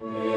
Amen.